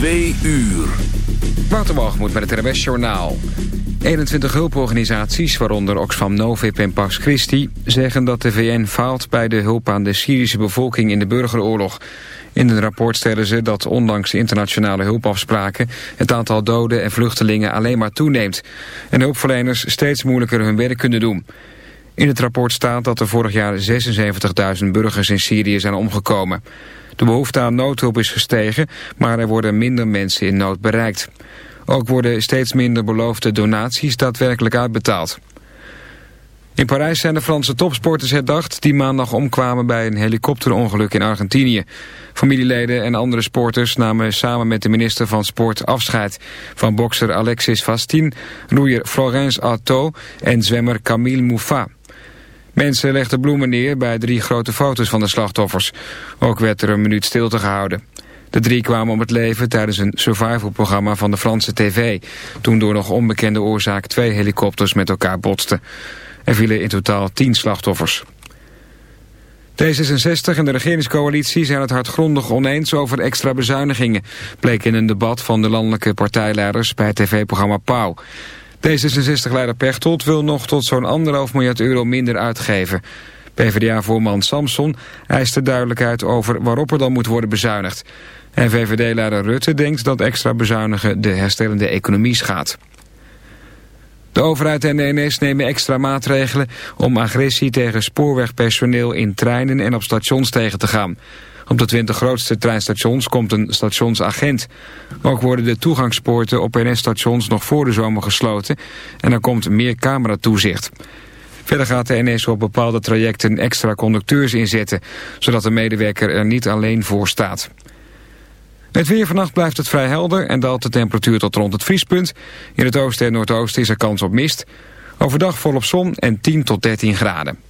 Twee uur. Waterwalgemoed met het RWS Journaal. 21 hulporganisaties, waaronder Oxfam Novib en Pax Christi... zeggen dat de VN faalt bij de hulp aan de Syrische bevolking in de burgeroorlog. In een rapport stellen ze dat ondanks internationale hulpafspraken... het aantal doden en vluchtelingen alleen maar toeneemt... en hulpverleners steeds moeilijker hun werk kunnen doen... In het rapport staat dat er vorig jaar 76.000 burgers in Syrië zijn omgekomen. De behoefte aan noodhulp is gestegen, maar er worden minder mensen in nood bereikt. Ook worden steeds minder beloofde donaties daadwerkelijk uitbetaald. In Parijs zijn de Franse topsporters herdacht die maandag omkwamen bij een helikopterongeluk in Argentinië. Familieleden en andere sporters namen samen met de minister van Sport afscheid van bokser Alexis Fastin, roeier Florence Artaud en zwemmer Camille Mouffa. Mensen legden bloemen neer bij drie grote foto's van de slachtoffers. Ook werd er een minuut stilte gehouden. De drie kwamen om het leven tijdens een survivalprogramma van de Franse tv... toen door nog onbekende oorzaak twee helikopters met elkaar botsten. Er vielen in totaal tien slachtoffers. D66 en de regeringscoalitie zijn het hardgrondig oneens over extra bezuinigingen... bleek in een debat van de landelijke partijleiders bij het tv-programma Pauw. D66-leider Pechtold wil nog tot zo'n anderhalf miljard euro minder uitgeven. PvdA-voorman Samson eist de duidelijkheid over waarop er dan moet worden bezuinigd. En VVD-leider Rutte denkt dat extra bezuinigen de herstellende economie schaadt. De overheid en de NS nemen extra maatregelen om agressie tegen spoorwegpersoneel in treinen en op stations tegen te gaan. Op de 20 grootste treinstations komt een stationsagent. Ook worden de toegangspoorten op NS-stations nog voor de zomer gesloten en er komt meer cameratoezicht. Verder gaat de NS op bepaalde trajecten extra conducteurs inzetten, zodat de medewerker er niet alleen voor staat. Het weer vannacht blijft het vrij helder en daalt de temperatuur tot rond het vriespunt. In het oosten en noordoosten is er kans op mist. Overdag volop zon en 10 tot 13 graden.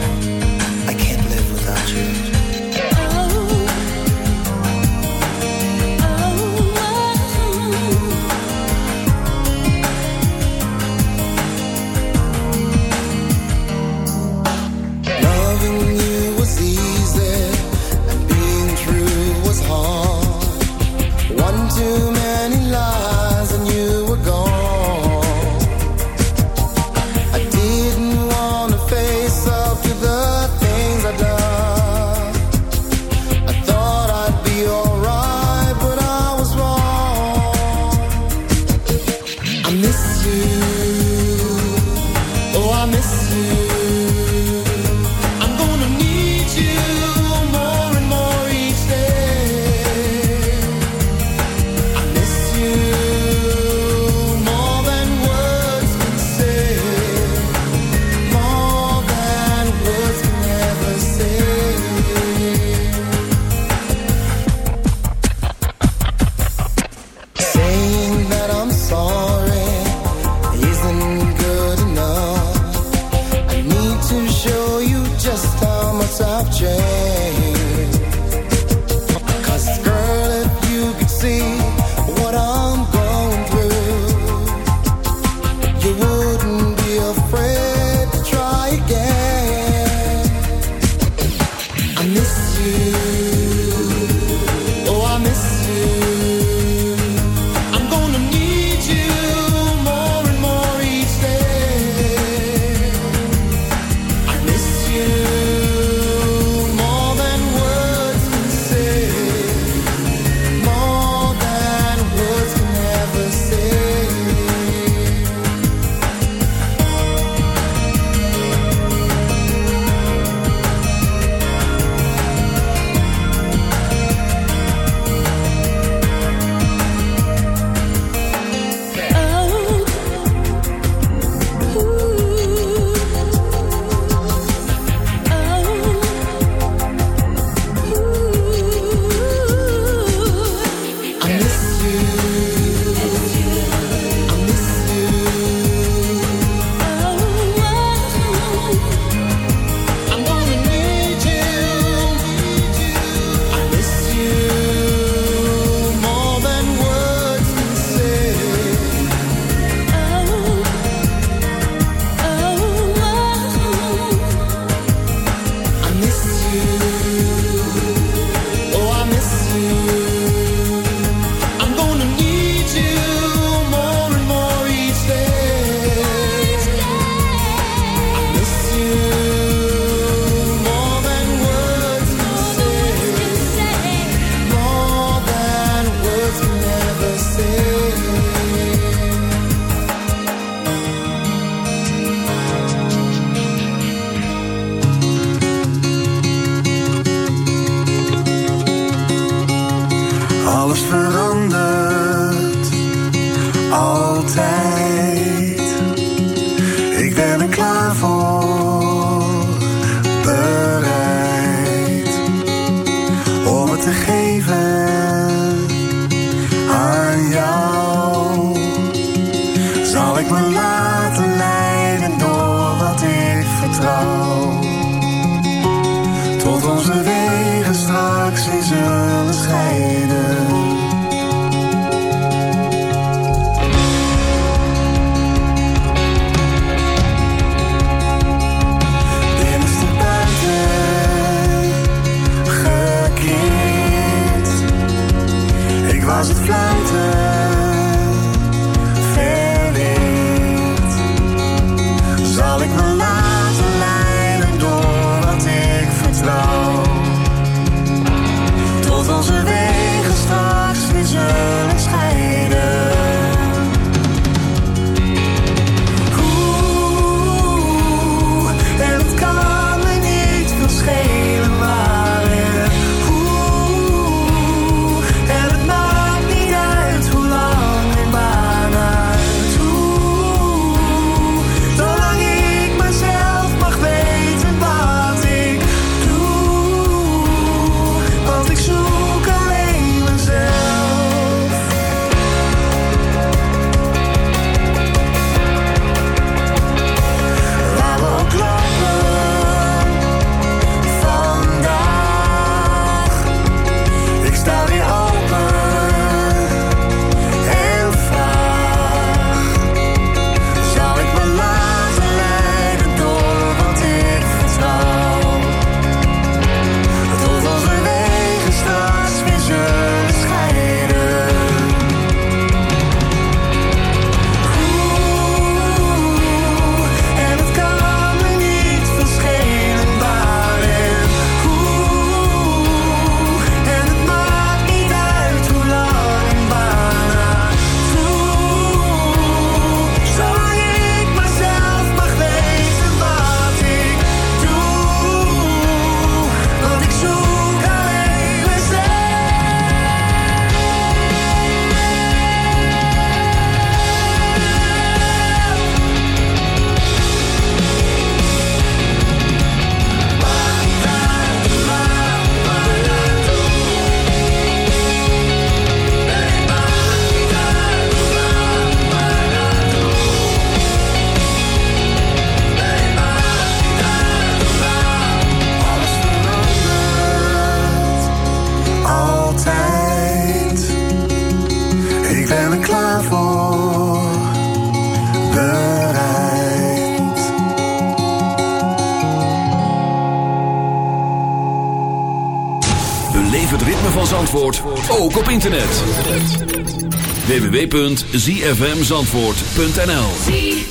www.zfmzandvoort.nl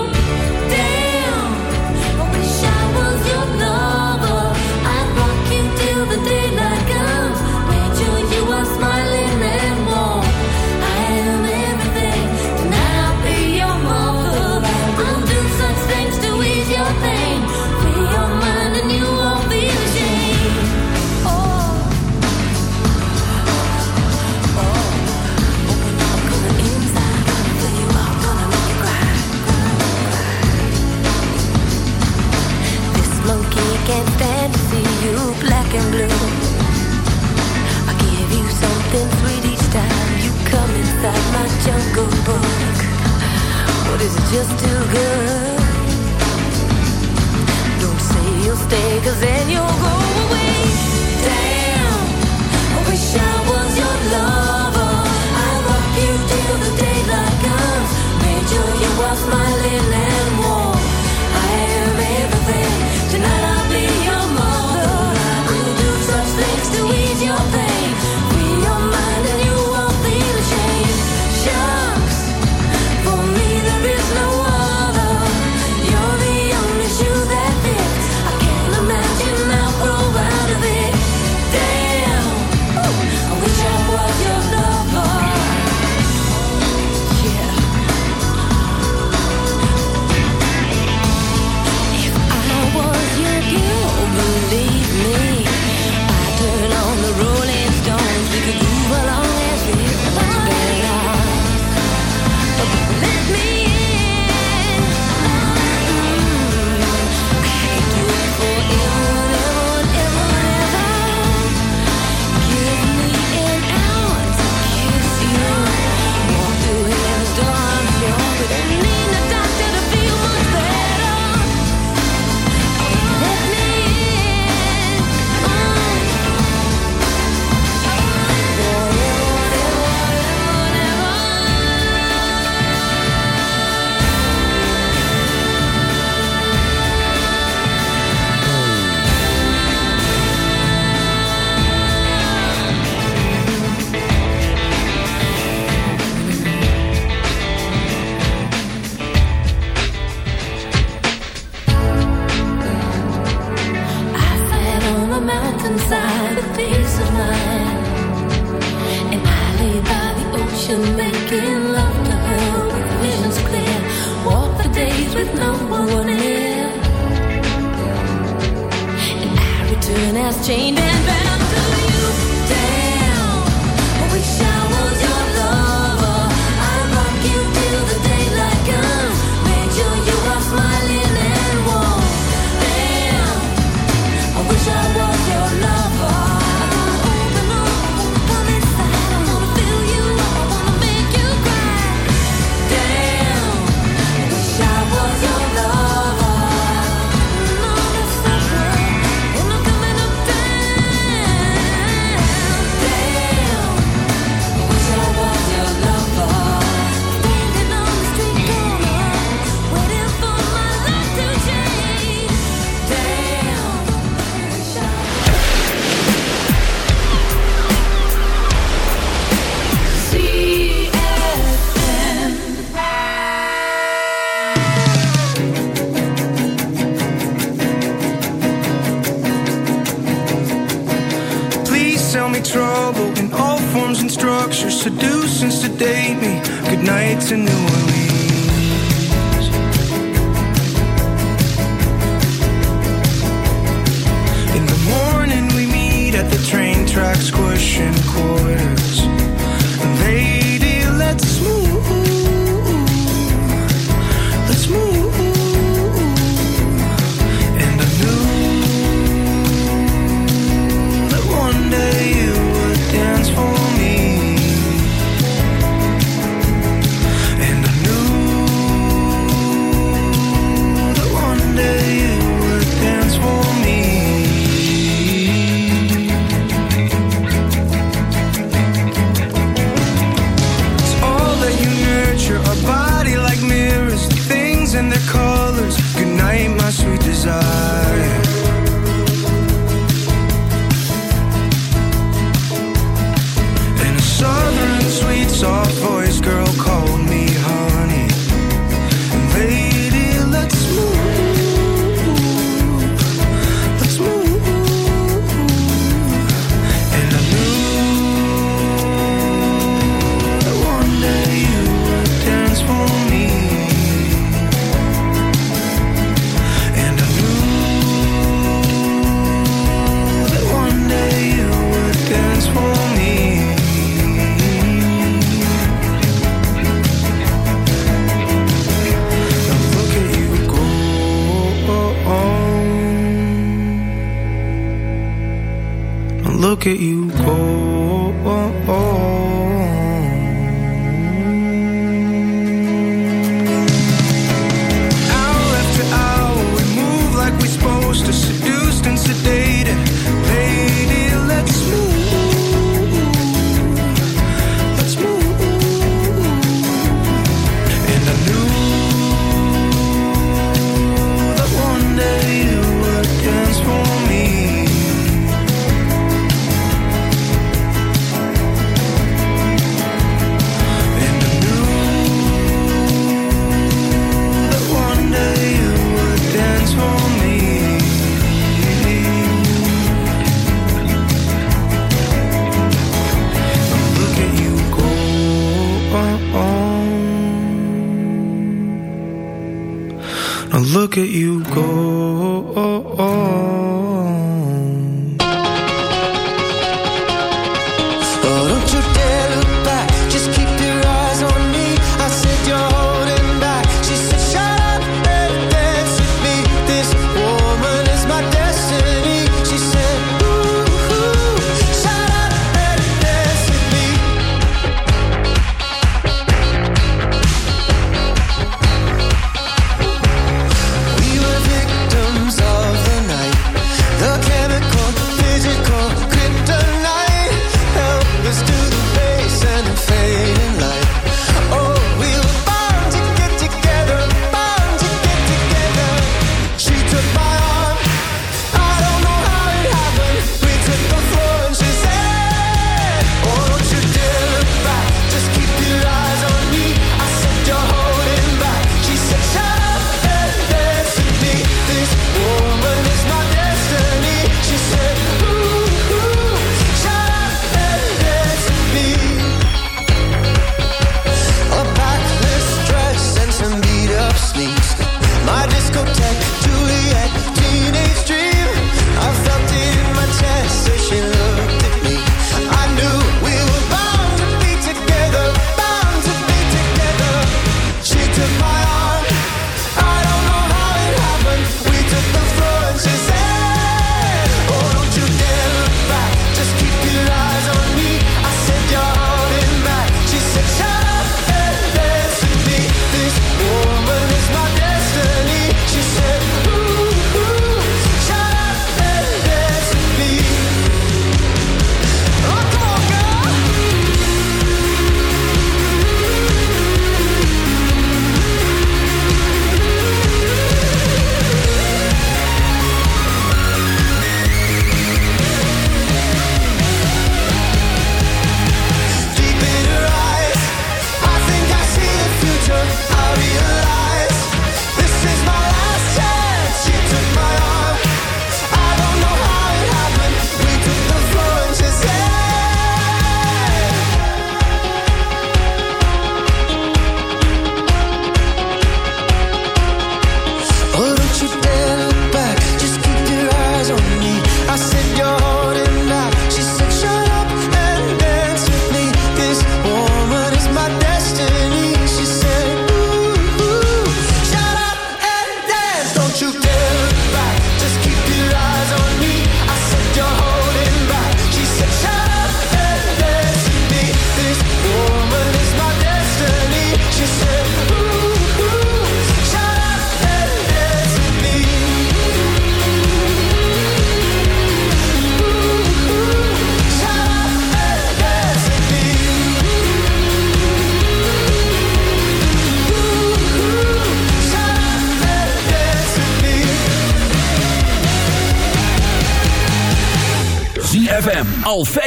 and blue. I give you something sweet each time you come inside my jungle book. What is it just too good? Don't say you'll stay, cause then you'll go away. Damn, I wish I was your lover. I love you till the daylight comes. Made sure you are smiling pressure seducing sedate me. Good night to new look at you go.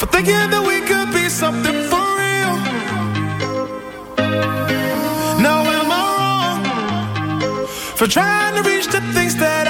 for thinking that we could be something for real. Now am I wrong for trying to reach the things that I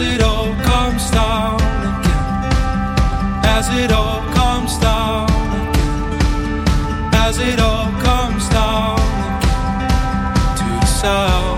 as it all comes down again, as it all comes down again, as it all comes down again. To the south.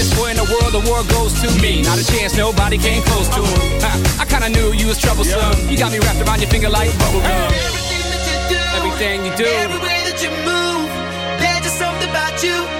biggest boy in the world, the world goes to me. Not a chance, nobody came close to him. I, I kinda knew you was troublesome. Yeah. You got me wrapped around your finger like bubblegum. Hey, everything that you do, everything you do, every way that you move, there's just something about you.